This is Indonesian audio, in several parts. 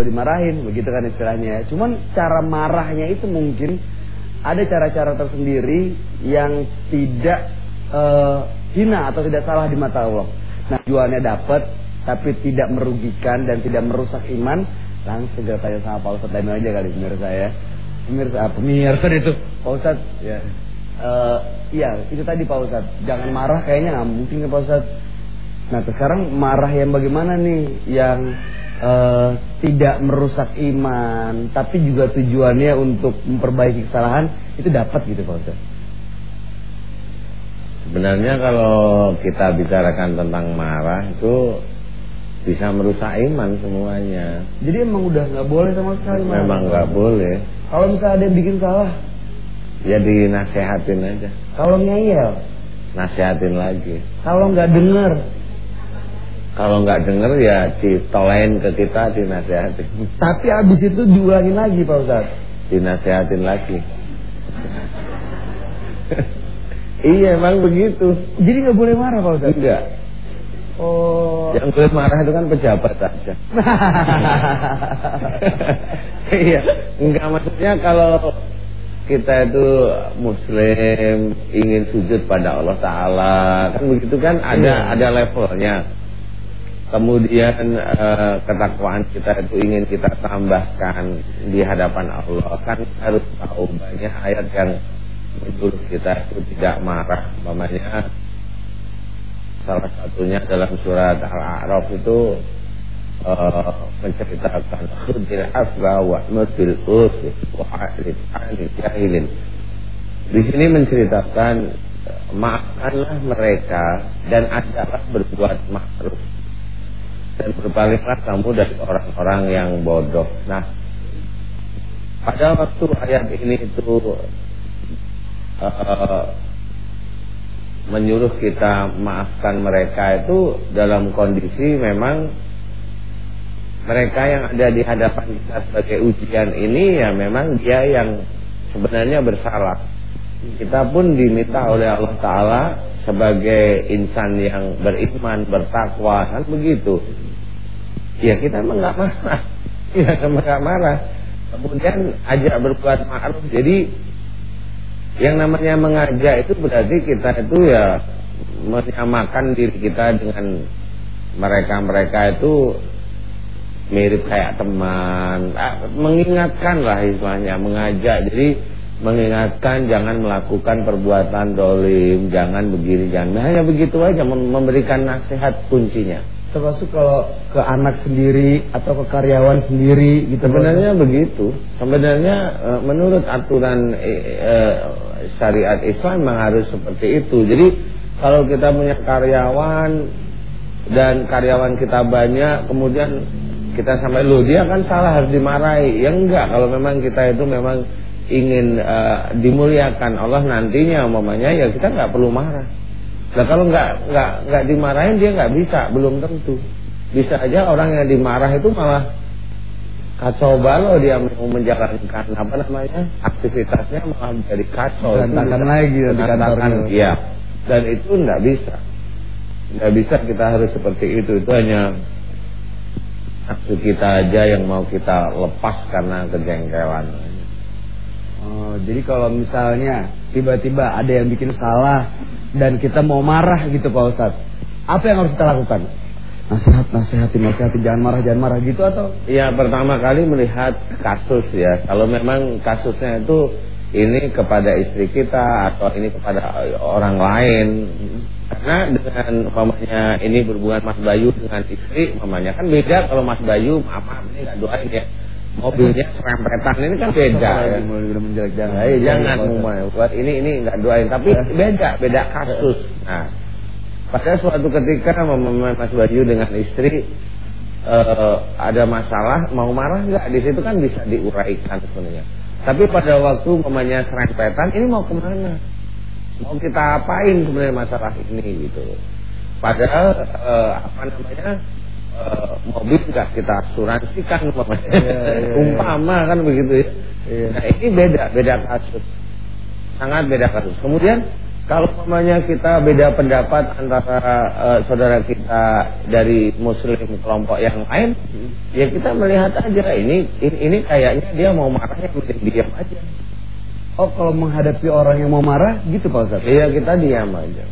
kalau dimarahin begitu kan istilahnya. Cuman cara marahnya itu mungkin ada cara-cara tersendiri yang tidak uh, hina atau tidak salah di mata Allah. Nah tujuannya dapat tapi tidak merugikan dan tidak merusak iman langsung segera tanya sama Pak Ustadz Daniel aja kali pemirsa ya pemirsa ah, pemirsa itu. Pak Ustadz ya. Uh, iya itu tadi Pak Ustadz. Jangan marah kayaknya nggak mungkin ya Pak Ustadz. Nah sekarang marah yang bagaimana nih? Yang uh, tidak merusak iman tapi juga tujuannya untuk memperbaiki kesalahan itu dapat gitu Pak Ustadz Sebenarnya kalau kita bicarakan tentang marah itu bisa merusak iman semuanya. Jadi emang udah nggak boleh sama sekali. Memang nggak boleh. Kalau misalnya ada yang bikin salah, ya dinasehatin aja. Kalau ngeyel, nasehatin lagi. Kalau nggak denger, kalau nggak denger ya ditolain ke kita dinasehatin. Tapi abis itu diulangin lagi Pak Ustaz. Dinasehatin lagi. iya emang begitu. Jadi nggak boleh marah Pak Ustaz? Enggak. Oh. Yang boleh marah itu kan pejabat saja. iya. Enggak maksudnya kalau kita itu muslim ingin sujud pada Allah taala kan begitu kan ada iya. ada levelnya. Kemudian eh, ketakwaan kita itu ingin kita tambahkan di hadapan Allah. Kan harus tahu banyak ayat yang menyuruh kita itu tidak marah, mamanya Salah satunya dalam surat Al-A'raf itu uh, menceritakan khudil afwa wa nusil us wa a'rid anil jahilin. Di sini menceritakan maafkanlah mereka dan ajaklah berbuat makruh dan berpalinglah kamu dari orang-orang yang bodoh. Nah, pada waktu ayat ini itu uh, menyuruh kita maafkan mereka itu dalam kondisi memang mereka yang ada di hadapan kita sebagai ujian ini ya memang dia yang sebenarnya bersalah. Kita pun diminta oleh Allah Ta'ala sebagai insan yang beriman, bertakwa, kan begitu. Ya kita memang nggak marah, ya nggak marah. Kemudian ajak berbuat ma'ruf. Jadi yang namanya mengajak itu berarti kita itu ya menyamakan diri kita dengan mereka-mereka itu mirip kayak teman. Ah, mengingatkan lah istilahnya, mengajak. Jadi mengingatkan jangan melakukan perbuatan dolim, jangan begini, jangan. Hanya begitu aja memberikan nasihat kuncinya termasuk kalau ke anak sendiri atau ke karyawan sendiri gitu sebenarnya begitu. Sebenarnya eh, menurut aturan eh, syariat Islam memang harus seperti itu. Jadi kalau kita punya karyawan dan karyawan kita banyak kemudian kita sampai lu dia kan salah harus dimarahi. Ya enggak kalau memang kita itu memang ingin uh, dimuliakan Allah nantinya umpamanya ya kita nggak perlu marah Nah kalau nggak nggak nggak dimarahin dia nggak bisa, belum tentu. Bisa aja orang yang dimarah itu malah kacau balau dia mau menjalankan apa namanya aktivitasnya malah menjadi kacau. Berantakan lagi ya di kantornya. Iya. Dan itu nggak bisa. Nggak bisa kita harus seperti itu. Itu hanya nafsu kita aja yang mau kita lepas karena kejengkelan. Oh, jadi kalau misalnya tiba-tiba ada yang bikin salah dan kita mau marah gitu Pak Ustaz. Apa yang harus kita lakukan? Nasihat, nasihati, nasihati, jangan marah, jangan marah gitu atau? Ya pertama kali melihat kasus ya. Kalau memang kasusnya itu ini kepada istri kita atau ini kepada orang lain. Karena dengan mamanya ini berhubungan Mas Bayu dengan istri, mamanya kan beda kalau Mas Bayu, maaf ini nggak doain ya mobilnya serempetan ini kan beda ya. menjelek jangan. Nah, jangan buat ini ini nggak doain tapi beda beda kasus. Nah, pada suatu ketika Mas Bayu dengan istri uh, ada masalah mau marah nggak di situ kan bisa diuraikan sebenarnya. Tapi pada waktu mamanya serempetan ini mau ke mana? Mau kita apain sebenarnya masalah ini gitu. Padahal uh, apa namanya uh, mobil nggak kita asuransikan umpamanya. Ya, ya, umpama kan begitu ya. ya. Nah ini beda beda kasus, sangat beda kasus. Kemudian Kalau namanya kita beda pendapat antara uh, saudara kita dari muslim kelompok yang lain, hmm. ya kita melihat aja ini ini, ini kayaknya dia mau marahnya mending diam aja. Oh, kalau menghadapi orang yang mau marah gitu Pak Ustaz? Iya, kita diam aja.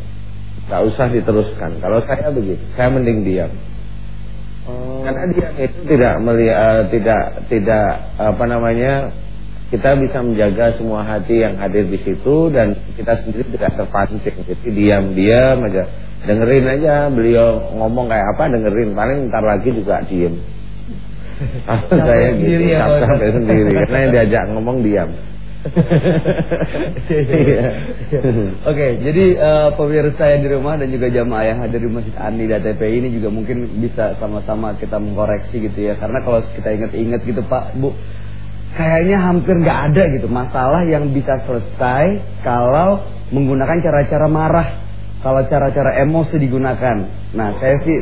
Gak usah diteruskan. Kalau saya begitu, saya mending diam. Oh. Karena dia itu tidak melihat uh, tidak tidak apa namanya kita bisa menjaga semua hati yang hadir di situ dan kita sendiri tidak terpancing jadi diam-diam aja. Dengerin aja beliau ngomong kayak apa dengerin. Paling ntar lagi juga diem. Saya gitu. ya, sampai sendiri. Karena yang diajak ngomong diam. Oke, jadi uh, pemirsa yang di rumah dan juga jamaah yang hadir di Masjid Ani dan TPI ini juga mungkin bisa sama-sama kita mengkoreksi gitu ya. Karena kalau kita ingat-ingat gitu Pak, Bu, kayaknya hampir nggak ada gitu masalah yang bisa selesai kalau menggunakan cara-cara marah, kalau cara-cara emosi digunakan. Nah, saya sih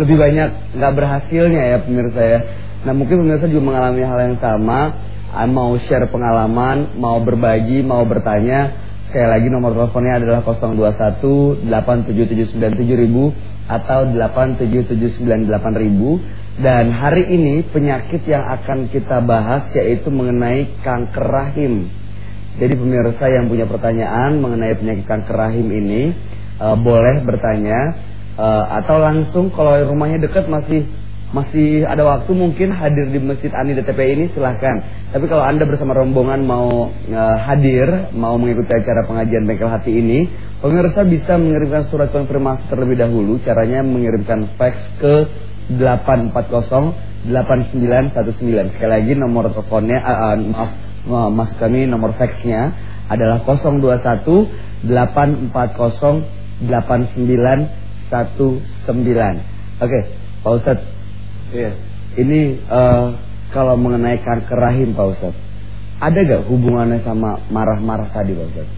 lebih banyak nggak berhasilnya ya pemirsa ya. Nah, mungkin pemirsa juga mengalami hal yang sama, mau share pengalaman, mau berbagi, mau bertanya. Sekali lagi nomor teleponnya adalah 021 87797 atau 87798 dan hari ini penyakit yang akan kita bahas yaitu mengenai kanker rahim. Jadi pemirsa yang punya pertanyaan mengenai penyakit kanker rahim ini uh, boleh bertanya uh, atau langsung kalau rumahnya dekat masih masih ada waktu mungkin hadir di Masjid Ani DTP ini silahkan. Tapi kalau Anda bersama rombongan mau uh, hadir, mau mengikuti acara pengajian bengkel hati ini, pemirsa bisa mengirimkan surat konfirmasi terlebih dahulu. Caranya mengirimkan fax ke 840 8919. Sekali lagi nomor teleponnya uh, uh, maaf uh, maksud kami nomor faxnya adalah 021 840 8919. Oke, Pak Ustad. Iya. Ini uh, kalau mengenai kanker rahim Pak Ustad. Ada gak hubungannya sama marah-marah tadi Pak Ustad?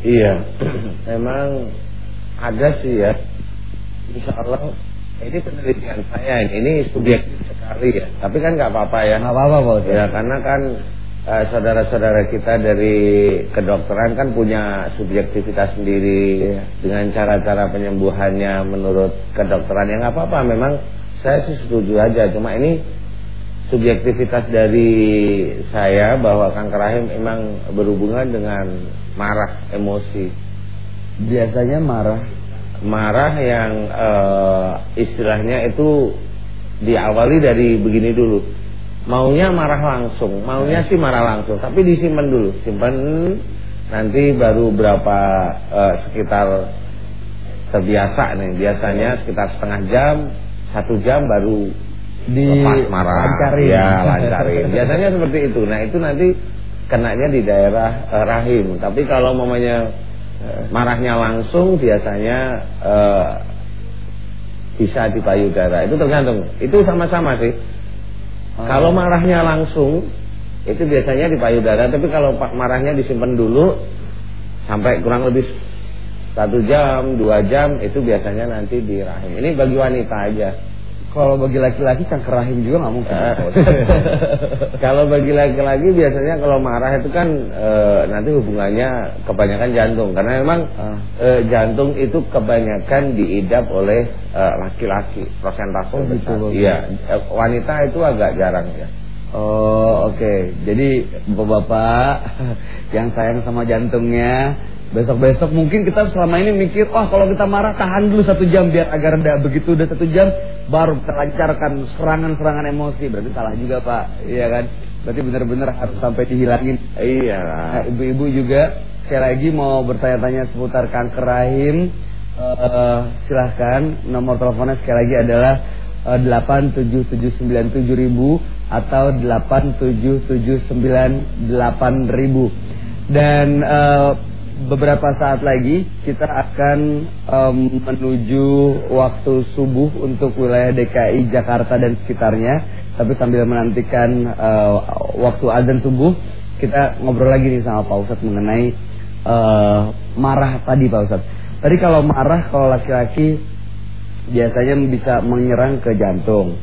Iya. Memang ada sih ya. Insya Allah ini penelitian saya ini, ini subjektif sekali ya. Tapi kan nggak apa-apa ya. Nggak apa-apa bos. Ya karena kan eh, saudara-saudara uh, kita dari kedokteran kan punya subjektivitas sendiri yeah. dengan cara-cara penyembuhannya menurut kedokteran yang apa-apa. Memang saya sih setuju aja. Cuma ini subjektivitas dari saya bahwa kanker rahim memang berhubungan dengan marah, emosi. Biasanya marah marah yang uh, istilahnya itu diawali dari begini dulu. Maunya marah langsung, maunya sih marah langsung, tapi disimpan dulu, simpan nanti baru berapa uh, sekitar terbiasa nih, biasanya sekitar setengah jam, satu jam baru di lepas marah, lancarin. ya lancarin. biasanya seperti itu. Nah itu nanti kenanya di daerah uh, rahim, tapi kalau mamanya marahnya langsung biasanya uh, bisa di payudara. Itu tergantung. Itu sama-sama sih. Oh. Kalau marahnya langsung itu biasanya di payudara. Tapi kalau marahnya disimpan dulu sampai kurang lebih satu jam, dua jam itu biasanya nanti di rahim. Ini bagi wanita aja. Kalau bagi laki-laki kanker rahim juga nggak mungkin. kalau bagi laki-laki biasanya kalau marah itu kan e, nanti hubungannya kebanyakan jantung karena memang e, jantung itu kebanyakan diidap oleh eh, laki-laki prosentase oh, besar. Gitu, iya, wanita itu agak jarang ya. Oh oke, okay. jadi bapak-bapak yang sayang sama jantungnya Besok-besok mungkin kita selama ini mikir, wah oh, kalau kita marah tahan dulu satu jam biar agar tidak begitu udah satu jam baru terlancarkan serangan-serangan emosi. Berarti salah juga pak, iya kan? Berarti benar-benar harus sampai dihilangin. Iya. Nah, ibu-ibu juga sekali lagi mau bertanya-tanya seputar kanker rahim, uh, silahkan nomor teleponnya sekali lagi adalah uh, 87797 ribu atau 87798 ribu dan uh, beberapa saat lagi kita akan um, menuju waktu subuh untuk wilayah DKI Jakarta dan sekitarnya. Tapi sambil menantikan uh, waktu azan subuh, kita ngobrol lagi nih sama Pak Ustadz mengenai uh, marah tadi Pak Ustadz. Tadi kalau marah kalau laki-laki biasanya bisa menyerang ke jantung.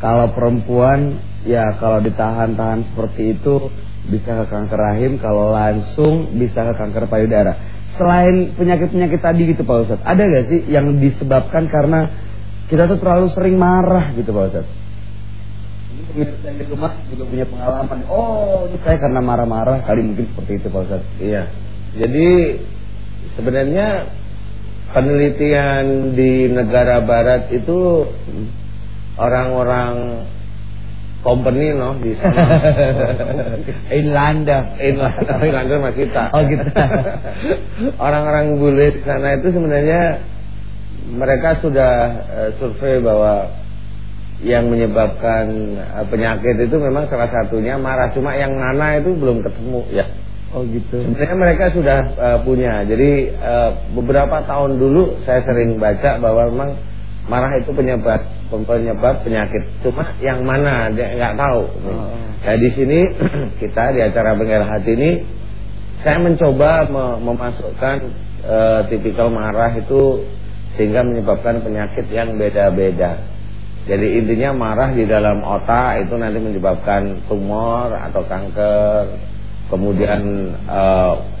Kalau perempuan ya kalau ditahan-tahan seperti itu bisa ke kanker rahim, kalau langsung bisa ke kanker payudara. selain penyakit-penyakit tadi gitu Pak Ustadz, ada gak sih yang disebabkan karena kita tuh terlalu sering marah gitu Pak Ustadz? Pemirsa yang di rumah juga punya pengalaman. Oh, ini saya karena marah-marah kali mungkin seperti itu Pak Ustadz. Iya. Jadi sebenarnya penelitian di negara barat itu orang-orang company no di sana. Inlanda. Inlanda, Inlanda sama kita. Oh gitu. Orang-orang bule di sana itu sebenarnya mereka sudah uh, survei bahwa yang menyebabkan uh, penyakit itu memang salah satunya marah. Cuma yang mana itu belum ketemu ya. Oh gitu. Sebenarnya mereka sudah uh, punya. Jadi uh, beberapa tahun dulu saya sering baca bahwa memang marah itu penyebab penyebab penyakit. Cuma yang mana dia nggak tahu. Oh. Nah di sini kita di acara Bengkel Hati ini saya mencoba memasukkan uh, tipikal marah itu sehingga menyebabkan penyakit yang beda-beda. Jadi intinya marah di dalam otak itu nanti menyebabkan tumor atau kanker. Kemudian uh,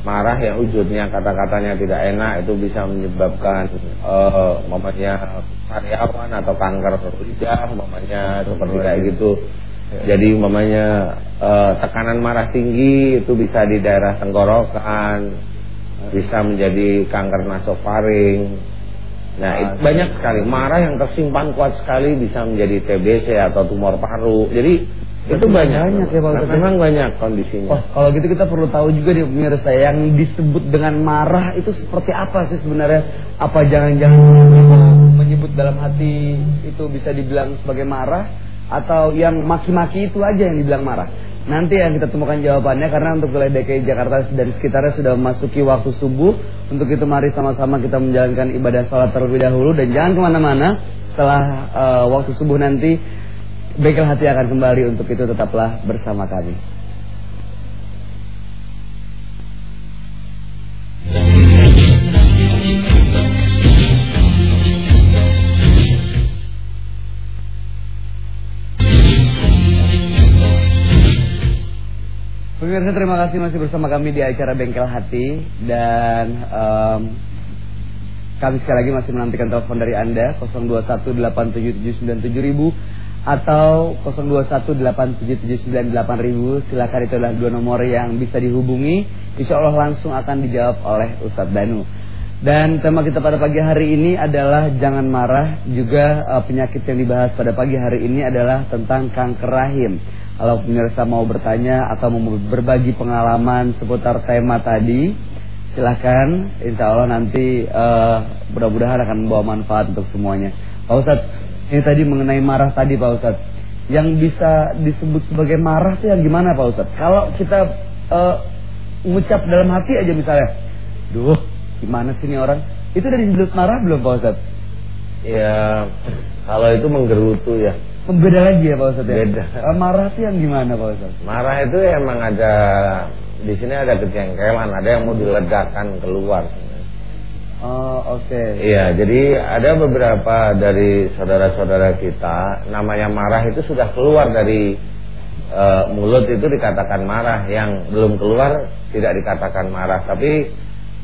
marah yang wujudnya kata-katanya tidak enak itu bisa menyebabkan uh, mamanya karyawan atau kanker lidah mamanya seperti kayak gitu. Jadi mamanya uh, tekanan marah tinggi itu bisa di daerah tenggorokan bisa menjadi kanker nasofaring. Nah itu banyak sekali. Marah yang tersimpan kuat sekali bisa menjadi TBC atau tumor paru. Jadi itu banyak, banyak ya Pak Memang banyak kondisinya. Oh, kalau gitu kita perlu tahu juga nih pemirsa yang disebut dengan marah itu seperti apa sih sebenarnya? Apa jangan-jangan menyebut dalam hati itu bisa dibilang sebagai marah atau yang maki-maki itu aja yang dibilang marah? Nanti yang kita temukan jawabannya karena untuk wilayah DKI Jakarta dan sekitarnya sudah memasuki waktu subuh. Untuk itu mari sama-sama kita menjalankan ibadah sholat terlebih dahulu dan jangan ke mana-mana. Setelah uh, waktu subuh nanti Bengkel hati akan kembali. Untuk itu tetaplah bersama kami. Pemirsa terima kasih masih bersama kami di acara Bengkel Hati. Dan um, kami sekali lagi masih menantikan telepon dari Anda 0218779770 atau 021877998000 silakan itu adalah dua nomor yang bisa dihubungi. Insya Allah langsung akan dijawab oleh Ustadz Danu. Dan tema kita pada pagi hari ini adalah jangan marah. Juga uh, penyakit yang dibahas pada pagi hari ini adalah tentang kanker rahim. Kalau pemirsa mau bertanya atau mau berbagi pengalaman seputar tema tadi silahkan Insya Allah nanti uh, mudah-mudahan akan membawa manfaat untuk semuanya. Pak Ustadz ini tadi mengenai marah tadi Pak Ustadz. Yang bisa disebut sebagai marah itu yang gimana Pak Ustadz? Kalau kita uh, mengucap dalam hati aja misalnya, duh gimana sih ini orang? Itu dari disebut marah belum Pak Ustadz? Ya kalau itu menggerutu ya. Beda lagi ya Pak Ustadz ya? Beda. Uh, marah itu yang gimana Pak Ustadz? Marah itu emang ada di sini ada kejengkelan, ada yang mau diledakkan keluar. Oh oke. Okay. Iya, jadi ada beberapa dari saudara-saudara kita namanya marah itu sudah keluar dari uh, mulut itu dikatakan marah, yang belum keluar tidak dikatakan marah. Tapi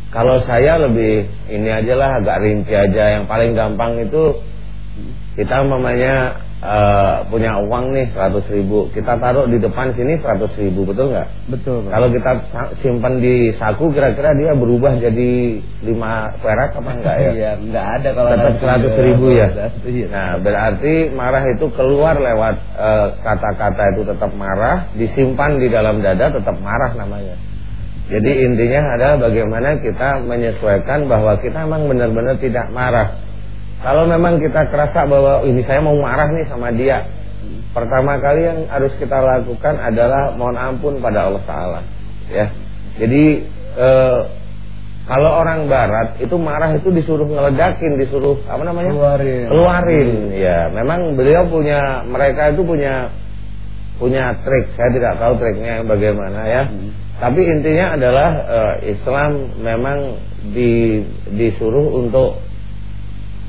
kalau saya lebih ini aja lah agak rinci aja. Yang paling gampang itu kita mamanya uh, punya uang nih 100 ribu. Kita taruh di depan sini 100 ribu betul nggak? Betul kalau kita simpan di saku kira-kira dia berubah jadi 5 perak apa enggak ya? Iya enggak ada kalau tetap 100 ribu ya? Iya. nah berarti marah itu keluar lewat eh, kata-kata uh, itu tetap marah disimpan di dalam dada tetap marah namanya. Jadi intinya adalah bagaimana kita menyesuaikan bahwa kita memang benar-benar tidak marah kalau memang kita kerasa bahwa ini saya mau marah nih sama dia, pertama kali yang harus kita lakukan adalah mohon ampun pada Allah Taala. Ya, jadi eh, kalau orang Barat itu marah itu disuruh ngeledakin, disuruh apa namanya? Keluarin. Keluarin. Ya, memang beliau punya mereka itu punya punya trik. Saya tidak tahu triknya bagaimana ya. Hmm. Tapi intinya adalah uh, Islam memang di, disuruh untuk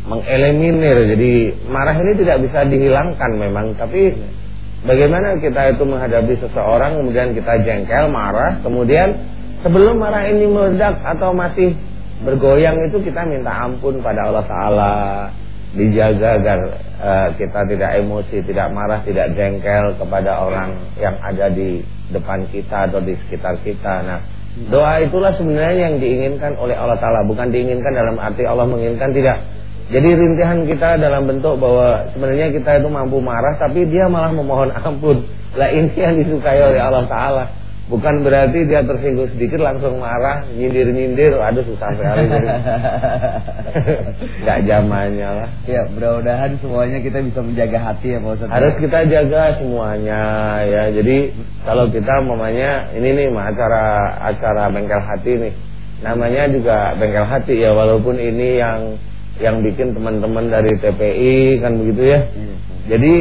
mengeliminir. Jadi marah ini tidak bisa dihilangkan memang, tapi bagaimana kita itu menghadapi seseorang kemudian kita jengkel, marah, kemudian sebelum marah ini meledak atau masih bergoyang itu kita minta ampun pada Allah Taala dijaga agar uh, kita tidak emosi, tidak marah, tidak jengkel kepada orang yang ada di depan kita atau di sekitar kita. Nah, doa itulah sebenarnya yang diinginkan oleh Allah Taala, bukan diinginkan dalam arti Allah menginginkan tidak. Jadi rintihan kita dalam bentuk bahwa sebenarnya kita itu mampu marah, tapi dia malah memohon ampun. Lah ini yang disukai oleh Allah Taala. Bukan berarti dia tersinggung sedikit langsung marah, nyindir-nyindir, aduh susah sekali. Gak zamannya lah. Ya, mudah-mudahan semuanya kita bisa menjaga hati ya Pak Ustaz. Harus kita jaga semuanya ya. Jadi kalau kita mamanya ini nih acara acara bengkel hati nih. Namanya juga bengkel hati ya walaupun ini yang yang bikin teman-teman dari TPI kan begitu ya. Jadi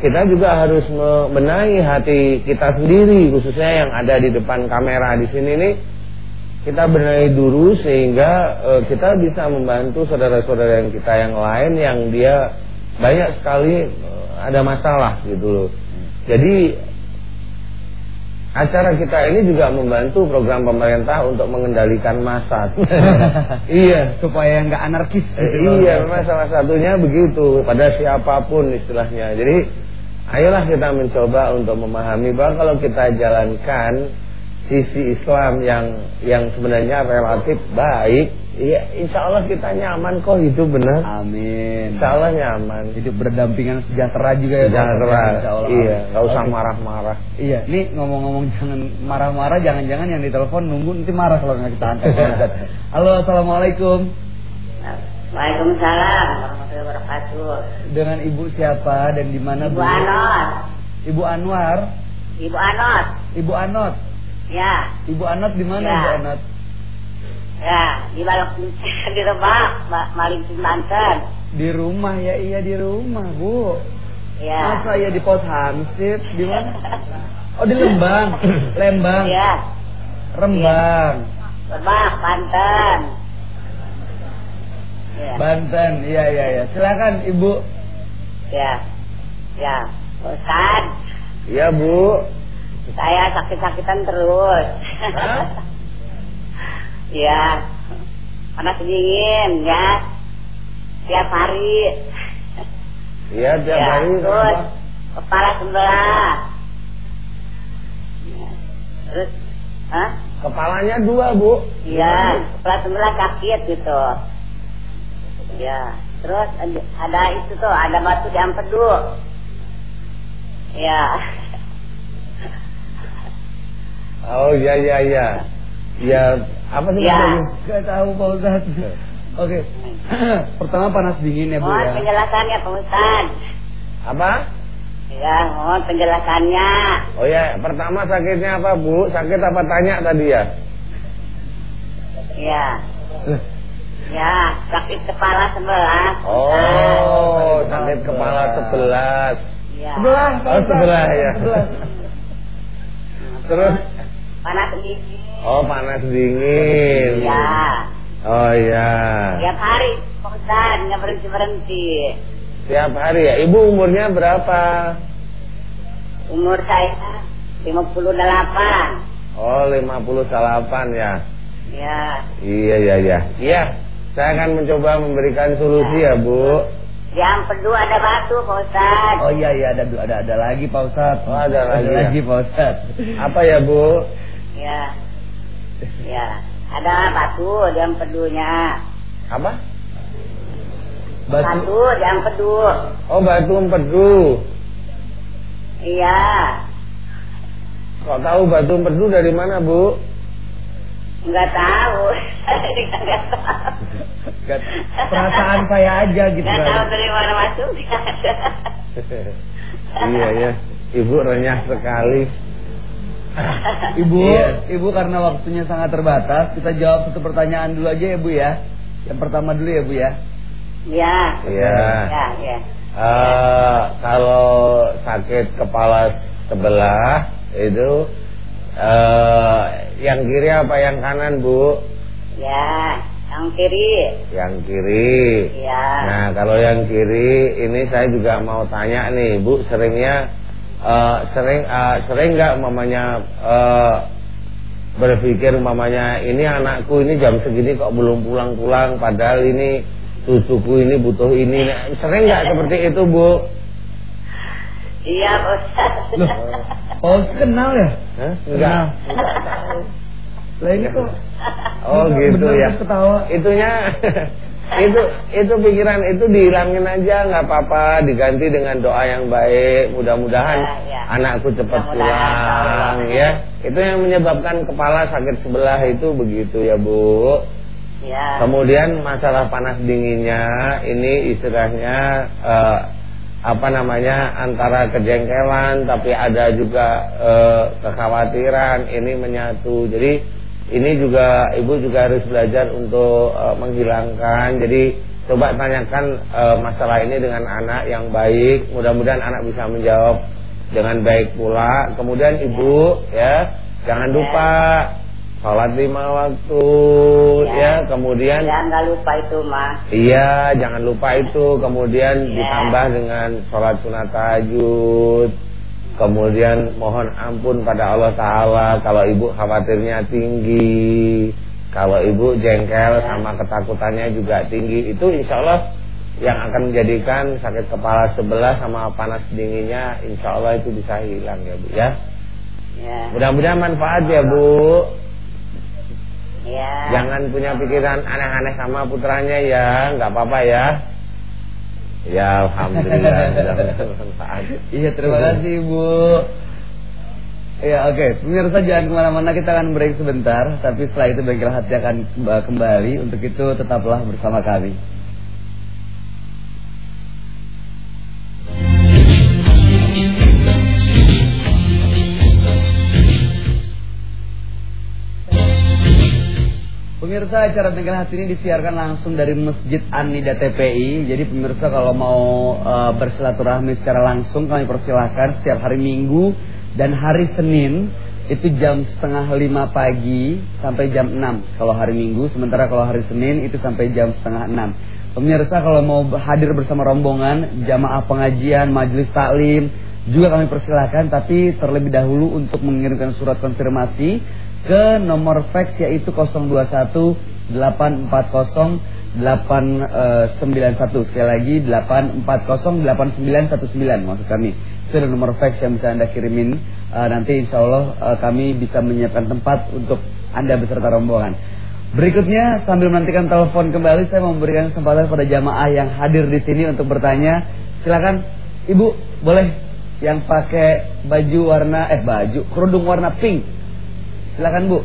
kita juga harus membenahi hati kita sendiri khususnya yang ada di depan kamera di sini nih kita benahi dulu sehingga uh, kita bisa membantu saudara-saudara yang kita yang lain yang dia banyak sekali uh, ada masalah gitu loh. Jadi acara kita ini juga membantu program pemerintah untuk mengendalikan massa. iya, supaya nggak anarkis. Gitu iya, memang salah satunya begitu pada siapa pun istilahnya. Jadi ayolah kita mencoba untuk memahami bahwa kalau kita jalankan sisi Islam yang yang sebenarnya relatif baik, ya insya Allah kita nyaman kok hidup benar. Amin. Insya Allah nyaman. Hidup berdampingan sejahtera juga ya. Sejahtera. Iya, nggak usah marah-marah. Iya, nih ngomong-ngomong jangan marah-marah, jangan-jangan yang ditelepon nunggu nanti marah kalau nggak kita angkat. Halo, assalamualaikum. Waalaikumsalam warahmatullahi wabarakatuh. Dengan ibu siapa dan di mana Ibu Anot. Ibu Anwar. Ibu Anot. Ibu Anot. Ya. Ibu Anot di mana ya. Ibu Anot? Ya, di Balok di rumah Maling Banten. Di rumah ya, iya di rumah, Bu. Ya. Masa ya di pos Hansip di mana? Oh, di Lembang. Lembang. Ya. Rembang. Ya. Rembang, Banten. Ya. Banten, iya iya iya. Silakan Ibu. Ya. Ya. Ustaz. Iya, Bu. Saya sakit-sakitan terus. Iya. Panas dingin ya. Tiap hari. Iya, tiap ya, hari. Terus kepala sebelah. Terus, Hah? Kepalanya dua, Bu. Iya, kepala sebelah sakit gitu. Ya, terus ada itu tuh, ada batu di empedu. Ya. Oh iya iya iya. Ya apa sih ya. Gak tahu Pak Ustaz. Oke. Pertama panas dingin ya Bu mohon ya. penjelasannya Pak Ustaz. Apa? Ya, mohon penjelasannya. Oh ya, pertama sakitnya apa Bu? Sakit apa tanya tadi ya? Ya. Ya, sakit kepala sebelah. Oh, sakit kepala sebelas. Ya. Sebelah, Oh sebelah ya. Sebelah. Terus? Panas dingin. Oh panas dingin. Ya. Oh iya. Tiap hari Pak Ustaz, nggak berhenti berhenti. Tiap hari ya. Ibu umurnya berapa? Umur saya 58. Oh 58 ya. Ya. Iya iya iya. Iya. Saya akan mencoba memberikan solusi ya, Bu. Yang kedua ada batu Pak Ustaz. Oh iya iya ada ada ada lagi Pak Ustaz. Oh, ada lagi, ya. lagi Pak Ustaz. Apa ya, Bu? Ya. Ya. Ada batu di empedunya. Apa? Batu. Batu di empedu. Oh, batu empedu. Iya. Kok tahu batu empedu dari mana, Bu? Enggak tahu. Enggak tahu. Perasaan saya aja gitu Enggak tahu dari mana masuk. iya ya. Ibu renyah sekali. Ibu, Iya. Ibu karena waktunya sangat terbatas, kita jawab satu pertanyaan dulu aja ya Bu ya. Yang pertama dulu ya Bu ya. Iya. Iya. Ya, ya. Eh, kalau sakit kepala sebelah itu eh yang kiri apa yang kanan, Bu? Ya, yang kiri. Yang kiri. Ya. Nah, kalau yang kiri ini saya juga mau tanya nih, Bu, seringnya eh, sering eh, sering nggak mamanya eh, berpikir mamanya ini anakku ini jam segini kok belum pulang-pulang padahal ini cucuku ini butuh ini sering nggak seperti itu bu Iya Pak Ustadz. Loh, Pak Ustadz kenal ya? Hah? enggak Lah ini kok oh gitu ya terus ketawa. itunya itu itu pikiran itu dihilangin aja nggak apa-apa. Diganti dengan doa yang baik. Mudah-mudahan Ya, ya. anakku cepat Mudah-mudahan, pulang ya. Itu yang menyebabkan kepala sakit sebelah itu begitu ya bu. Ya. kemudian masalah panas dinginnya ini istilahnya eh, apa namanya antara kejengkelan tapi ada juga eh, kekhawatiran ini menyatu. Jadi ini juga ibu juga harus belajar untuk eh, menghilangkan jadi coba tanyakan eh, masalah ini dengan anak yang baik mudah-mudahan anak bisa menjawab dengan baik pula kemudian ibu ya jangan lupa sholat lima waktu ya, Ya. kemudian Ya nggak lupa itu mah. Iya, jangan lupa itu. Kemudian Ya. ditambah dengan sholat sunat tahajud. Kemudian mohon ampun pada Allah Ta'ala kalau ibu khawatirnya tinggi. Kalau ibu jengkel sama ketakutannya juga tinggi. Itu insya Allah yang akan menjadikan sakit kepala sebelah sama panas dinginnya insya Allah itu bisa hilang ya Bu ya. Ya. Mudah-mudahan manfaat ya Bu. Ya. Jangan punya pikiran aneh-aneh sama putranya ya, nggak apa-apa ya. Ya alhamdulillah. Iya terima kasih Ibu. Ya oke, pemirsa jangan ke mana-mana kita akan break sebentar, tapi setelah itu bengkel hati akan kembali. Untuk itu tetaplah bersama kami. Pemirsa acara Bengkel Hati ini disiarkan langsung dari Masjid An-Nida TPI. Jadi pemirsa kalau mau eh, bersilaturahmi secara langsung kami persilahkan setiap hari Minggu dan hari Senin itu jam setengah lima pagi sampai jam 6 kalau hari Minggu. Sementara kalau hari Senin itu sampai jam setengah enam. Pemirsa kalau mau hadir bersama rombongan jamaah pengajian, majelis taklim juga kami persilahkan tapi terlebih dahulu untuk mengirimkan surat konfirmasi ke nomor fax yaitu 021 840 891 sekali lagi 840 8919 maksud kami. Itu adalah nomor fax yang bisa anda kirimin Eh, nanti insya Allah eh, kami bisa menyiapkan tempat untuk anda beserta rombongan. Berikutnya sambil menantikan telepon kembali saya memberikan kesempatan pada jamaah yang hadir di sini untuk bertanya. Silakan ibu boleh yang pakai baju warna eh baju kerudung warna pink Silakan Bu.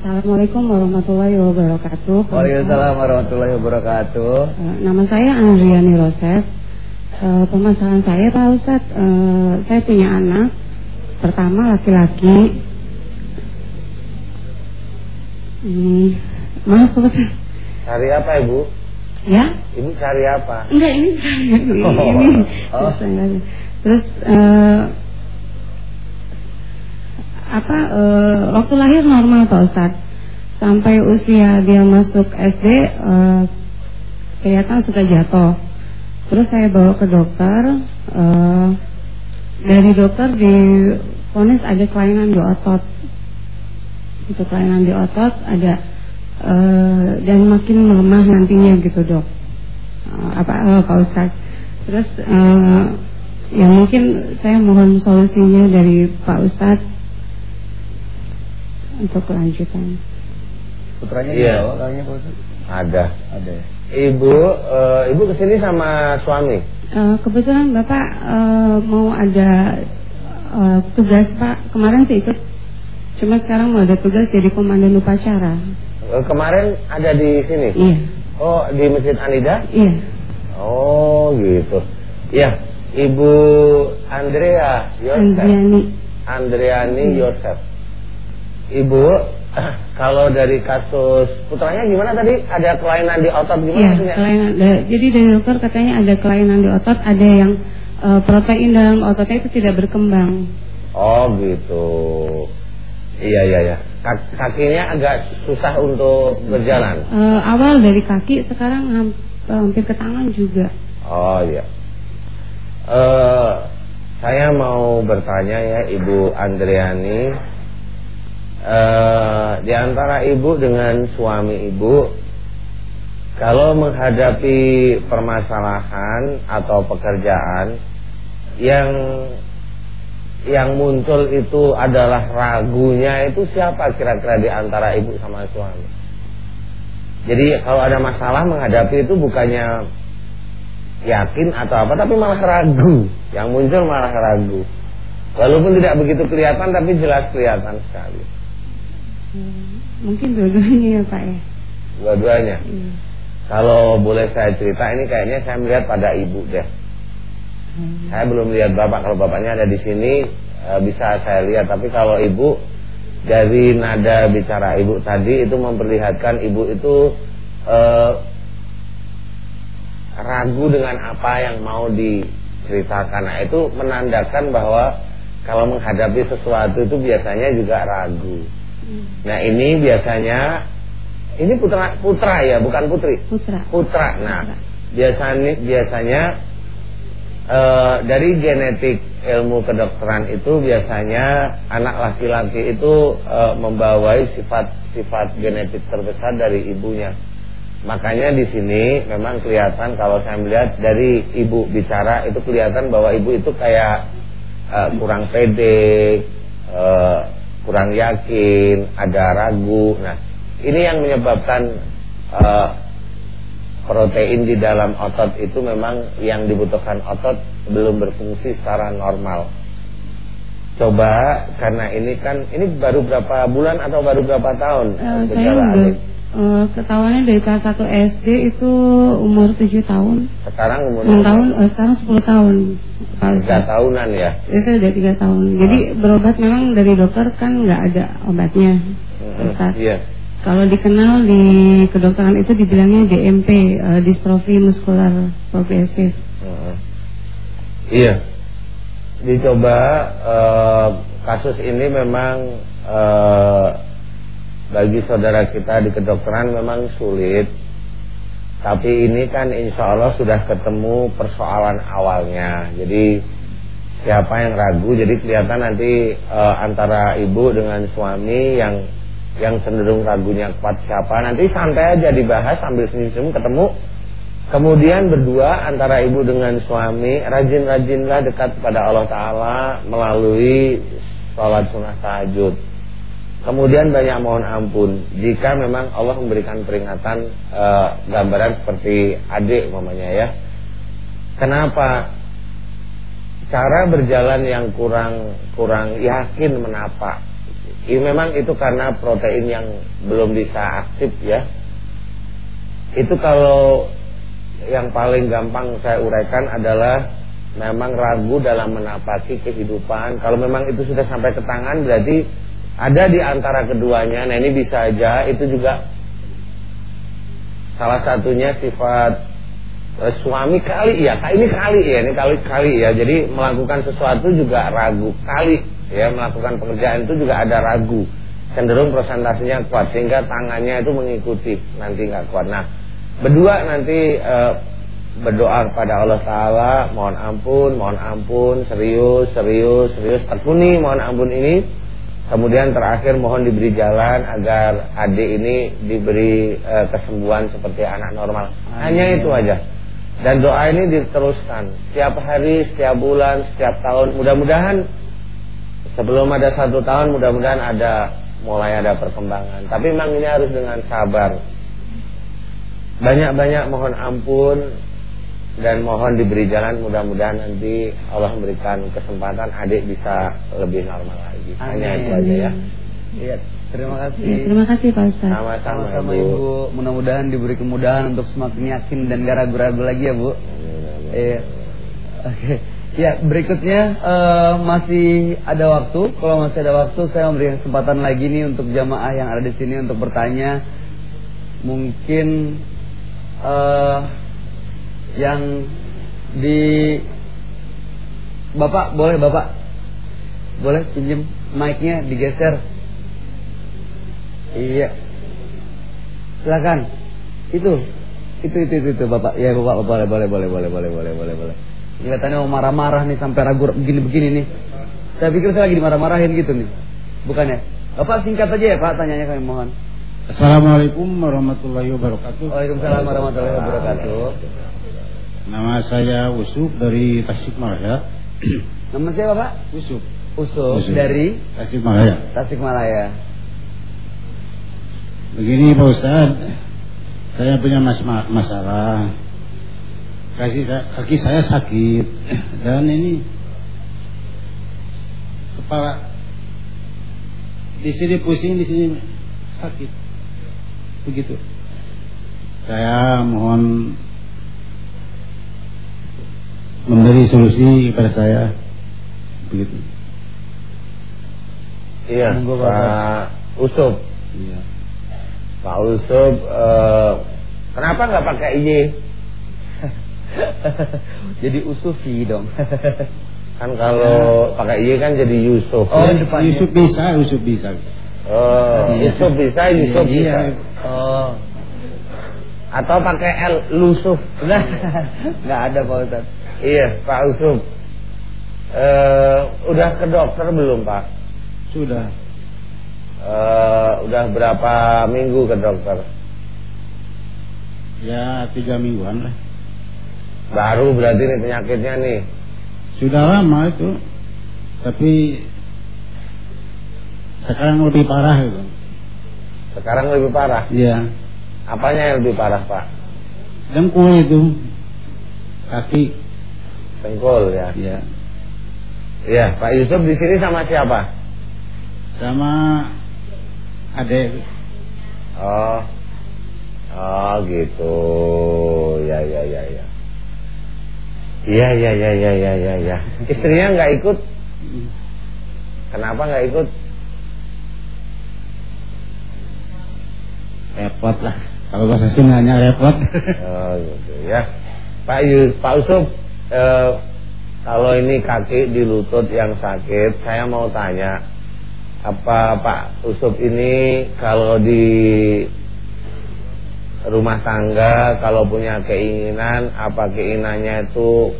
Assalamualaikum warahmatullahi wabarakatuh. Waalaikumsalam warahmatullahi wabarakatuh. Eh, Nama saya Andriani Rosef. Eh, Permasalahan saya Pak Ustadz, eh, saya punya anak. Pertama laki-laki. Hmm, maaf Pak Ustadz. Cari apa ibu? Ya? Ibu cari apa? Enggak ini saya ini. Oh. ini. Oh. Terus, eh, apa eh, waktu lahir normal Pak Ustadz sampai usia dia masuk SD eh, kelihatan suka jatuh. Terus saya bawa ke dokter. eh, dari dokter difonis ada kelainan di otot. Itu kelainan di otot ada eh, dan makin melemah nantinya gitu dok. Eh, apa eh, Pak Ustadz. Terus eh, ya mungkin saya mohon solusinya dari Pak Ustadz untuk kelanjutan. Putranya Iya. kayaknya Pak Ustaz? Ada. Ada ya. Ibu, eh, ibu ke sini sama suami. Eh, kebetulan Bapak eh, mau ada eh, tugas Pak kemarin sih ikut. Cuma sekarang mau ada tugas jadi komandan upacara. Eh, kemarin ada di sini. Iya, Oh, di Masjid Anida? iya. Oh, gitu. Ya, Ibu Andrea Yosef. Andriani. Andriani Hmm. Yosef. Ibu, kalau dari kasus putranya gimana tadi? Ada kelainan di otot gimana Iya, maksudnya? kelainan. da- Jadi dari dokter katanya ada kelainan di otot, ada yang eh, protein dalam ototnya itu tidak berkembang. Oh, gitu. Iya, iya, iya. Kak- kakinya agak susah untuk berjalan. Eh, awal dari kaki, sekarang ham- hampir ke tangan juga. Oh iya. Eh Saya mau bertanya ya Ibu Andriani eh, Di antara ibu dengan suami ibu Kalau menghadapi permasalahan atau pekerjaan Yang yang muncul itu adalah ragunya itu siapa kira-kira di antara ibu sama suami? Jadi kalau ada masalah menghadapi itu bukannya yakin atau apa tapi malah ragu. Yang muncul malah ragu. Walaupun tidak begitu kelihatan tapi jelas kelihatan sekali. Hmm, mungkin dua-duanya ya Pak ya. Dua-duanya. Hmm. Kalau boleh saya cerita ini kayaknya saya melihat pada ibu deh. Hmm. Saya belum lihat bapak. Kalau bapaknya ada di sini e, bisa saya lihat. Tapi kalau ibu dari nada bicara ibu tadi itu memperlihatkan ibu itu e, ragu dengan apa yang mau diceritakan. Nah itu menandakan bahwa kalau menghadapi sesuatu itu biasanya juga ragu. Hmm. Nah ini biasanya ini putra putra ya bukan putri. Putra. Putra. Nah putra. biasanya biasanya e, dari genetik ilmu kedokteran itu biasanya anak laki-laki itu e, membawai sifat-sifat genetik terbesar dari ibunya. Makanya di sini memang kelihatan kalau saya melihat dari ibu bicara itu kelihatan bahwa ibu itu kayak e, kurang pede, e, kurang yakin, ada ragu. Nah, ini yang menyebabkan e, protein di dalam otot itu memang yang dibutuhkan otot belum berfungsi secara normal. Coba karena ini kan ini baru berapa bulan atau baru berapa tahun? Uh, saya udah uh, ketahuannya dari kelas 1 SD itu umur 7 tahun. Sekarang umur 6 tahun, uh, sekarang 10 tahun. Tiga tahunan ya? Itu udah 3 tahun. Jadi oh. berobat memang dari dokter kan nggak ada obatnya. Mm -hmm. Iya. Kalau dikenal di kedokteran itu dibilangnya DMP, uh, eh, distrofi muskular progresif. Uh, iya. Dicoba uh, kasus ini memang uh, bagi saudara kita di kedokteran memang sulit. Tapi ini kan insya Allah sudah ketemu persoalan awalnya. Jadi siapa yang ragu, jadi kelihatan nanti uh, antara ibu dengan suami yang yang cenderung ragunya kuat siapa nanti santai aja dibahas sambil senyum-senyum ketemu kemudian berdua antara ibu dengan suami rajin-rajinlah dekat pada Allah Ta'ala melalui sholat sunnah tahajud kemudian banyak mohon ampun jika memang Allah memberikan peringatan e, gambaran seperti adik mamanya ya kenapa cara berjalan yang kurang kurang yakin menapak ini memang itu karena protein yang belum bisa aktif ya. Itu kalau yang paling gampang saya uraikan adalah memang ragu dalam menapaki kehidupan. Kalau memang itu sudah sampai ke tangan berarti ada di antara keduanya. Nah ini bisa aja itu juga salah satunya sifat eh, suami kali ya. Ini kali ya, ini kali kali ya. Jadi melakukan sesuatu juga ragu kali ya melakukan pekerjaan itu juga ada ragu cenderung presentasinya kuat sehingga tangannya itu mengikuti nanti nggak kuat nah berdua nanti e, berdoa kepada Allah Taala mohon ampun mohon ampun serius serius serius tekuni mohon ampun ini kemudian terakhir mohon diberi jalan agar adik ini diberi e, kesembuhan seperti anak normal. Hanya itu aja. Dan doa ini diteruskan setiap hari setiap bulan setiap tahun. Mudah-mudahan Sebelum ada satu tahun mudah-mudahan ada mulai ada perkembangan. Tapi memang ini harus dengan sabar. Banyak-banyak mohon ampun dan mohon diberi jalan mudah-mudahan nanti Allah memberikan kesempatan adik bisa lebih normal lagi. Amin. Hanya itu aja ya. Iya, terima kasih. Ya, terima kasih Pak Ustaz. Sama-sama Ibu. Ibu. Mudah-mudahan diberi kemudahan untuk semakin yakin dan gak ragu-ragu lagi ya Bu. Iya. Oke. Okay. Ya, berikutnya uh, masih ada waktu. Kalau masih ada waktu, saya memberikan kesempatan lagi nih untuk jamaah yang ada di sini untuk bertanya. Mungkin uh, yang di Bapak boleh Bapak boleh pinjam mic-nya digeser. Iya. Silakan. Itu. Itu itu itu, itu Bapak. Ya Bapak boleh boleh boleh boleh boleh boleh boleh boleh. Kelihatannya mau marah-marah nih sampai ragu begini-begini nih. Saya pikir saya lagi dimarah-marahin gitu nih. Bukan ya? Bapak singkat aja ya Pak tanyanya kami mohon. Assalamualaikum warahmatullahi wabarakatuh. Waalaikumsalam warahmatullahi wabarakatuh. Nama saya Usuk dari Tasikmalaya. Nama siapa Pak? Usuk. Usuk Usuk. dari Tasikmalaya. Tasikmalaya. Begini Pak Ustad, saya punya mas masalah. Kaki saya, kaki saya sakit dan ini kepala di sini pusing, di sini sakit. Begitu. Saya mohon memberi solusi kepada saya. Begitu. Iya, Monggo, Pak Usop. Iya. Pak Usop, eh, kenapa nggak pakai Y? Jadi usufi dong. Kan kalau pakai Y kan jadi Yusuf. Oh, Ya, depannya. Yusuf bisa, Yusuf bisa. Oh, Yusuf bisa, Yusuf bisa. Iya. oh. Atau pakai L, Lusuf. Nah, nggak ada Pak Ustaz. Iya, Pak Usop. Eh, udah ke dokter belum, Pak? Sudah. Eh, udah berapa minggu ke dokter? Ya tiga mingguan lah. Baru berarti nih penyakitnya nih. Sudah lama itu. Tapi sekarang lebih parah itu. Sekarang lebih parah. Iya. Apanya yang lebih parah, Pak? Dengkul itu. Kaki. Tengkul ya. Iya. Iya, Pak Yusuf di sini sama siapa? Sama adek. Oh. Oh, gitu. Ya, ya, ya, ya. Iya, iya, iya, iya, iya, iya, ya. Istrinya nggak ikut? Kenapa nggak ikut? Repot lah. Kalau bahasa Sundanya repot. Oh, gitu ya. Pak Yus, Pak Usuf, eh, kalau ini kaki di lutut yang sakit, saya mau tanya, apa Pak Usuf ini kalau di rumah tangga kalau punya keinginan, apa keinginannya itu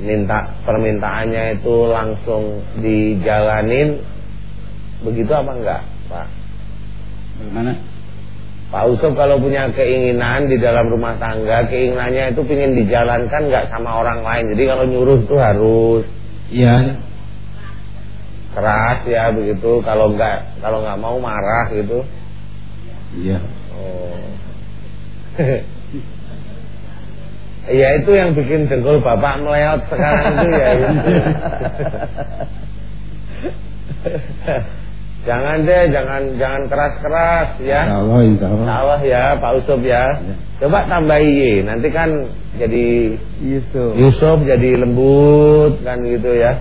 minta permintaannya itu langsung dijalanin, begitu apa enggak, Pak? Bagaimana? Pak Usop kalau punya keinginan di dalam rumah tangga, keinginannya itu ingin dijalankan nggak sama orang lain. Jadi kalau nyuruh itu harus Iya. keras ya begitu. Kalau nggak kalau nggak mau marah gitu. Iya. Oh. Iya itu yang bikin dengkul bapak meleot sekarang itu ya. jangan deh, jangan jangan keras-keras ya. Insya Allah, insya Allah. Ya Pak Usop ya. Ya. Coba tambah Y, nanti kan jadi Yusuf. Yusuf jadi lembut kan gitu ya.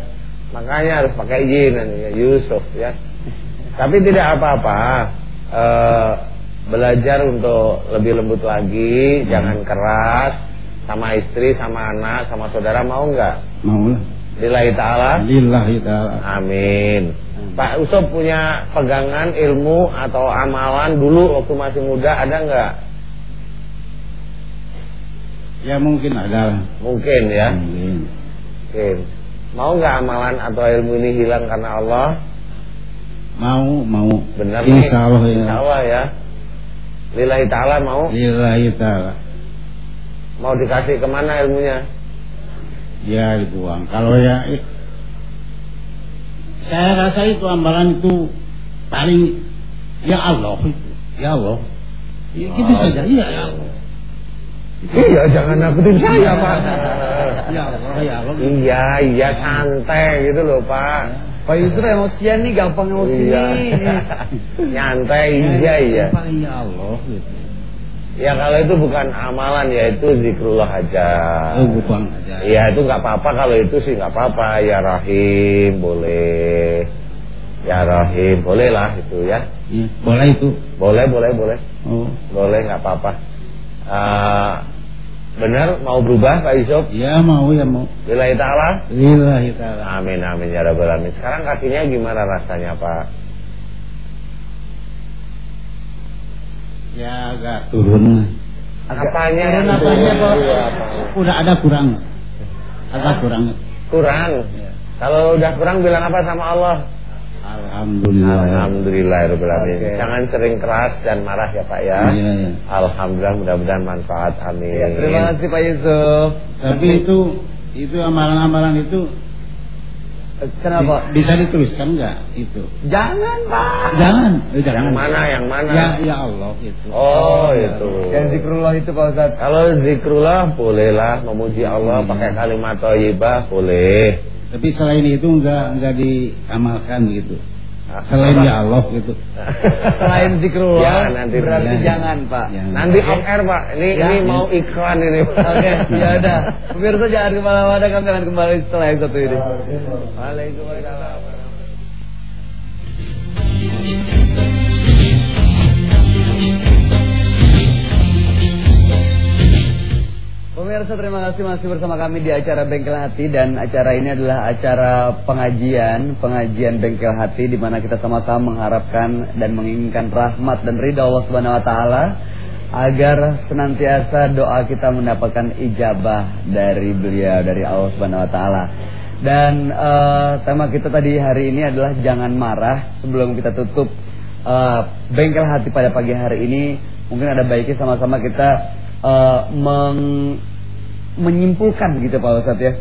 Makanya harus pakai Y nanti ya Yusuf ya. Tapi tidak apa-apa. Eh, belajar untuk lebih lembut lagi, jangan keras sama istri, sama anak, sama saudara mau nggak? Mau lah. Lillahi taala. Lillahi ta'ala. Amin. Pak Usop punya pegangan ilmu atau amalan dulu waktu masih muda ada nggak? Ya mungkin ada. Mungkin ya. Mungkin. Mungkin. Mau nggak amalan atau ilmu ini hilang karena Allah? Mau, mau. Benar? Insya Allah ya. Insya Allah ya. Lillahi ta'ala mau? Lillahi ta'ala. Mau dikasih ke mana ilmunya? Ya dibuang. Kalau ya saya rasa itu amalan itu paling ya Allah itu. Ya Allah. Ya, gitu Oh. saja. Iya ya Allah. Iya, jangan nakutin saya, Pak. Ya Allah, ya Allah. Iya, iya santai gitu loh, Pak. Pak Yusuf emosian nih, gampang emosi Iya. nih. Nyantai, iya, iya. Paling ya Allah gitu. Ya kalau itu bukan amalan ya itu zikrullah aja. Oh, buang aja. Iya itu nggak apa-apa kalau itu sih nggak apa-apa ya Rahim boleh ya Rahim boleh lah itu ya Iya, boleh itu. boleh boleh boleh Oh. boleh nggak apa-apa Eh, benar mau berubah Pak Yusuf Ya mau ya mau. Lillahi ta'ala Lillahi ta'ala. Amin amin ya rabbal alamin sekarang kakinya gimana rasanya Pak Ya agak turun. apanya Turun yang apanya, turun? Pak? Apanya? Udah ada kurang. agak kurang. Kurang. Ya. Kalau udah kurang bilang apa sama Allah? Alhamdulillah. Alhamdulillah Oke. Jangan sering keras dan marah ya Pak ya. Iya, iya. Alhamdulillah mudah-mudahan manfaat. Amin. Ya, terima kasih Pak Yusuf. Tapi itu itu amalan-amalan itu Kenapa? Bi- Bisa dituliskan nggak itu? Jangan Pak. Jangan, eh, jangan. Yang mana? Yang mana? Ya, ya Allah itu. Oh, itu. Yang zikrullah itu Pak Ustaz. Kalau zikrullah bolehlah memuji Allah Hmm. pakai kalimat thayyibah boleh. Tapi selain itu nggak nggak diamalkan gitu. Selain ya Allah gitu. Selain zikrullah Ya, nanti- berarti Ya. jangan Pak. Jangan. Nanti off air Pak. Ini Ya. ini mau iklan ini. Oke, ya udah. Pemirsa jangan ke mana-mana, kami akan kembali setelah yang satu ini. Waalaikumsalam. Pemirsa terima kasih masih bersama kami di acara Bengkel Hati dan acara ini adalah acara pengajian, pengajian Bengkel Hati di mana kita sama-sama mengharapkan dan menginginkan rahmat dan ridha Allah Subhanahu wa taala agar senantiasa doa kita mendapatkan ijabah dari beliau dari Allah Subhanahu wa taala. Dan eh, tema kita tadi hari ini adalah jangan marah sebelum kita tutup eh, Bengkel Hati pada pagi hari ini mungkin ada baiknya sama-sama kita eh, meng- menyimpulkan gitu Pak Ustadz ya.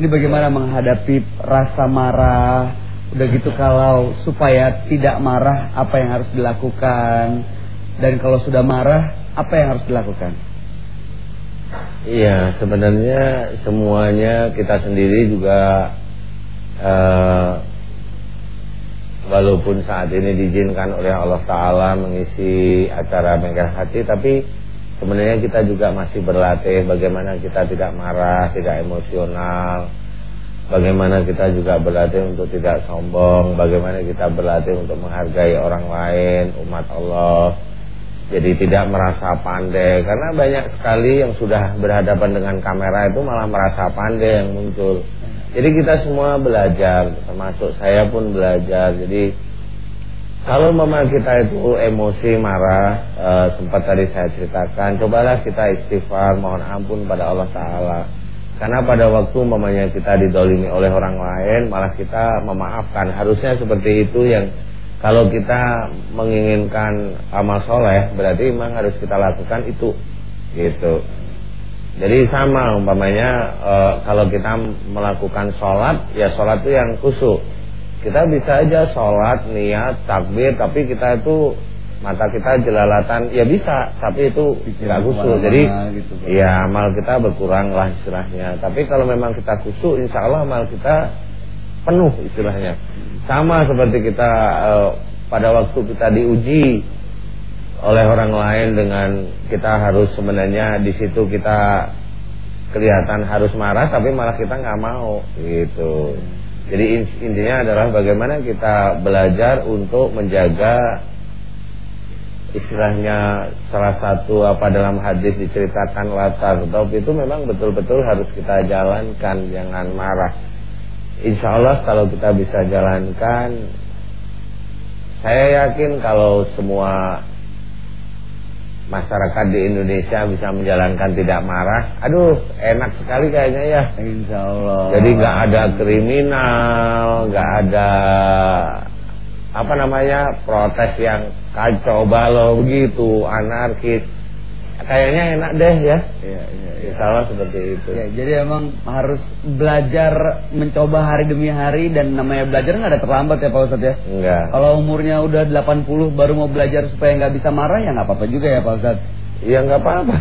Ini bagaimana menghadapi rasa marah, udah gitu kalau supaya tidak marah apa yang harus dilakukan dan kalau sudah marah apa yang harus dilakukan? Iya, sebenarnya semuanya kita sendiri juga eh, walaupun saat ini diizinkan oleh Allah Taala mengisi acara bengkel hati, tapi sebenarnya kita juga masih berlatih bagaimana kita tidak marah, tidak emosional, bagaimana kita juga berlatih untuk tidak sombong, bagaimana kita berlatih untuk menghargai orang lain, umat Allah. Jadi tidak merasa pandai karena banyak sekali yang sudah berhadapan dengan kamera itu malah merasa pandai yang muncul. Jadi kita semua belajar, termasuk saya pun belajar. Jadi kalau mama kita itu emosi marah, eh, sempat tadi saya ceritakan, cobalah kita istighfar, mohon ampun pada Allah Taala. Karena pada waktu mamanya kita didolimi oleh orang lain, malah kita memaafkan. Harusnya seperti itu yang kalau kita menginginkan amal soleh, berarti memang harus kita lakukan itu, gitu. Jadi sama umpamanya e, kalau kita melakukan sholat, ya sholat itu yang khusyuk. Kita bisa aja sholat, niat, takbir, tapi kita itu mata kita jelalatan, ya bisa, tapi itu nggak khusyuk. Jadi gitu, ya amal kita berkurang lah istilahnya. Tapi kalau memang kita khusyuk, insya Allah amal kita penuh istilahnya. Sama seperti kita eh, pada waktu kita diuji oleh orang lain dengan kita harus sebenarnya di situ kita kelihatan harus marah tapi malah kita nggak mau gitu. Jadi in- intinya adalah bagaimana kita belajar untuk menjaga istilahnya salah satu apa dalam hadis diceritakan latar itu memang betul-betul harus kita jalankan jangan marah. Insya Allah kalau kita bisa jalankan Saya yakin kalau semua Masyarakat di Indonesia bisa menjalankan tidak marah. Aduh enak sekali kayaknya ya. Insya Allah. Jadi nggak ada kriminal nggak ada Apa namanya protes yang kacau balau begitu Anarkis Kayaknya enak deh ya Iya, iya, iya. Insya Allah seperti itu Ya, jadi emang harus belajar mencoba hari demi hari dan namanya belajar nggak ada terlambat ya Pak Ustadz ya. Enggak Kalau umurnya udah 80 baru mau belajar supaya nggak bisa marah ya nggak apa-apa juga ya Pak Ustadz. Ya nggak apa-apa.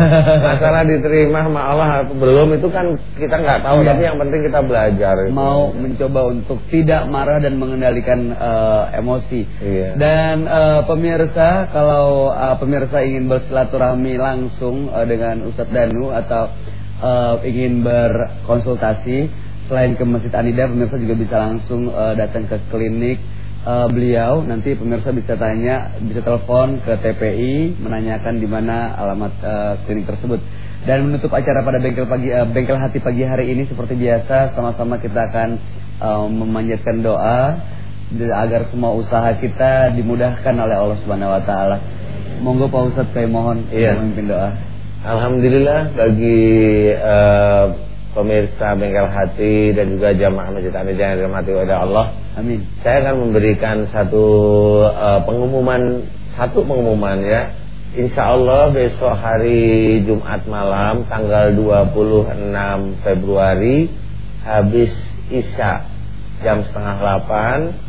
Masalah diterima sama Allah atau belum itu kan kita nggak tahu. Iya. Tapi yang penting kita belajar. itu. Mau mencoba untuk tidak marah dan mengendalikan eh, emosi. Iya. Dan eh, pemirsa kalau eh, pemirsa ingin bersilaturahmi langsung eh, dengan Ustadz Danu atau eh, ingin berkonsultasi selain ke Masjid Anida pemirsa juga bisa langsung eh, datang ke klinik eh, beliau nanti pemirsa bisa tanya bisa telepon ke TPI menanyakan di mana alamat eh, klinik tersebut dan menutup acara pada bengkel pagi eh, bengkel hati pagi hari ini seperti biasa sama-sama kita akan eh, memanjatkan doa agar semua usaha kita dimudahkan oleh Allah Subhanahu wa taala. Monggo Pak Ustadz saya mohon Iya. memimpin doa. Alhamdulillah bagi eh, pemirsa Bengkel Hati dan juga jamaah Masjid Anida yang dirahmati oleh Allah. Amin. Saya akan memberikan satu uh, pengumuman satu pengumuman ya. Insya Allah besok hari Jumat malam tanggal 26 Februari habis Isya jam setengah 8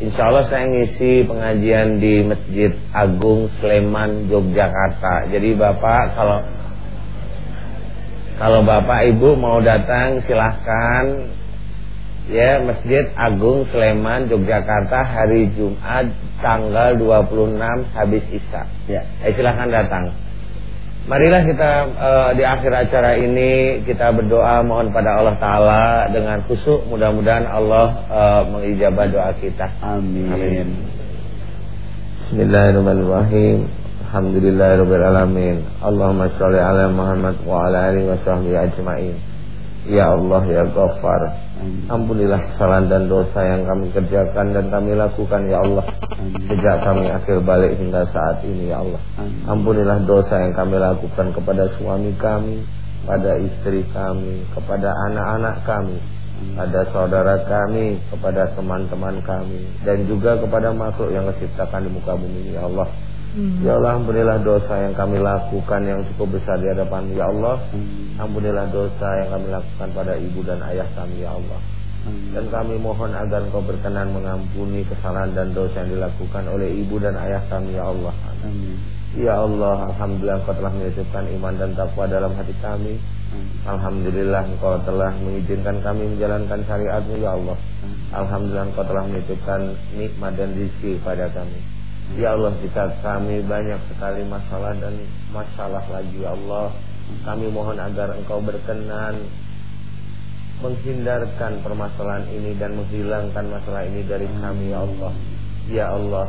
Insya Allah saya ngisi pengajian di Masjid Agung Sleman Yogyakarta. Jadi Bapak kalau kalau Bapak Ibu mau datang silahkan Ya Masjid Agung Sleman Yogyakarta hari Jumat tanggal 26 habis Isya Ya. Eh silahkan datang Marilah kita uh, di akhir acara ini kita berdoa mohon pada Allah Ta'ala dengan khusyuk mudah-mudahan Allah uh, mengijabah doa kita Amin. Amin. Bismillahirrahmanirrahim Alhamdulillahirrahmanirrahim Allahumma sholli ala Muhammad wa ala alihi wa sahbihi ajma'in. Ya Allah ya Ghaffar. Ampunilah kesalahan dan dosa yang kami kerjakan dan kami lakukan ya Allah. Sejak kami akhir balik hingga saat ini ya Allah. Ampunilah dosa yang kami lakukan kepada suami kami Pada istri kami Kepada anak-anak kami Pada saudara kami Kepada teman-teman kami Dan juga kepada makhluk yang diciptakan di muka bumi ya Allah Ya Allah ampunilah dosa yang kami lakukan yang cukup besar di hadapan Ya Allah. Ampunilah dosa yang kami lakukan pada ibu dan ayah kami Ya Allah. Dan kami mohon agar engkau berkenan mengampuni kesalahan dan dosa yang dilakukan oleh ibu dan ayah kami Ya Allah. Amin. Ya Allah Alhamdulillah engkau telah menitipkan iman dan takwa dalam hati kami. Alhamdulillah engkau telah mengizinkan kami menjalankan syariatmu Ya Allah. Alhamdulillah engkau telah menitipkan nikmat dan rizki pada kami Ya Allah jika kami banyak sekali masalah dan masalah lagi ya Allah. Kami mohon agar engkau berkenan Menghindarkan permasalahan ini dan menghilangkan masalah ini dari kami ya Allah. Ya Allah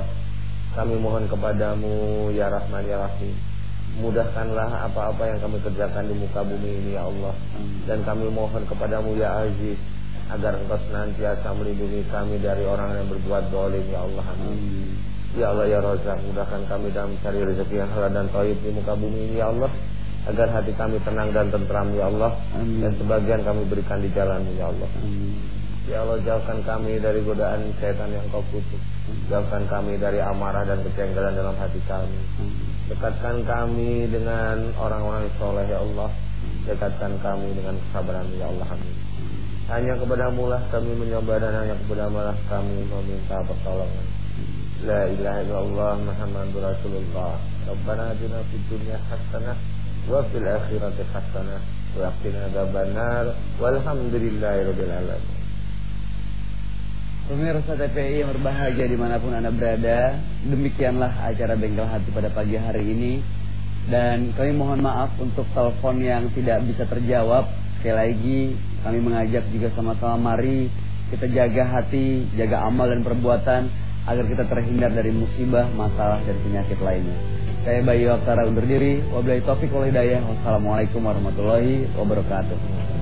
Kami mohon kepadamu ya Rahman ya Rahim. Mudahkanlah apa-apa yang kami kerjakan di muka bumi ini ya Allah. Dan kami mohon kepadamu ya Aziz Agar engkau senantiasa melindungi kami dari orang yang berbuat dolim ya Allah. Amin Ya Allah ya Razak mudahkan kami dalam mencari rezeki yang halal dan thayyib di muka bumi ini ya Allah. Agar hati kami tenang dan tentram ya Allah. Amin. dan sebagian kami berikan di jalan ya Allah. Amin. Ya Allah jauhkan kami dari godaan setan yang kau kutuk. Jauhkan kami dari amarah dan kecenggalan dalam hati kami. Dekatkan kami dengan orang-orang soleh ya Allah. Dekatkan kami dengan kesabaran ya Allah. Amin. Hanya kepadamu lah kami menyembah dan hanya kepadamu lah kami meminta pertolongan La ilaha illallah Muhammadur Rasulullah. Rabbana atina fid dunya hasanah wa fil akhirati hasanah wa qina adzabannar. Walhamdulillahirabbil alamin. Pemirsa TPI yang berbahagia di mana pun Anda berada Demikianlah acara Bengkel Hati pada pagi hari ini. Dan kami mohon maaf untuk telepon yang tidak bisa terjawab. Sekali lagi kami mengajak juga sama-sama mari Kita jaga hati, jaga amal dan perbuatan Agar kita terhindar dari musibah, masalah, dan penyakit lainnya. Saya Bayu Aktara undur diri. Wabillahi taufiq wal hidayah. Wassalamualaikum warahmatullahi wabarakatuh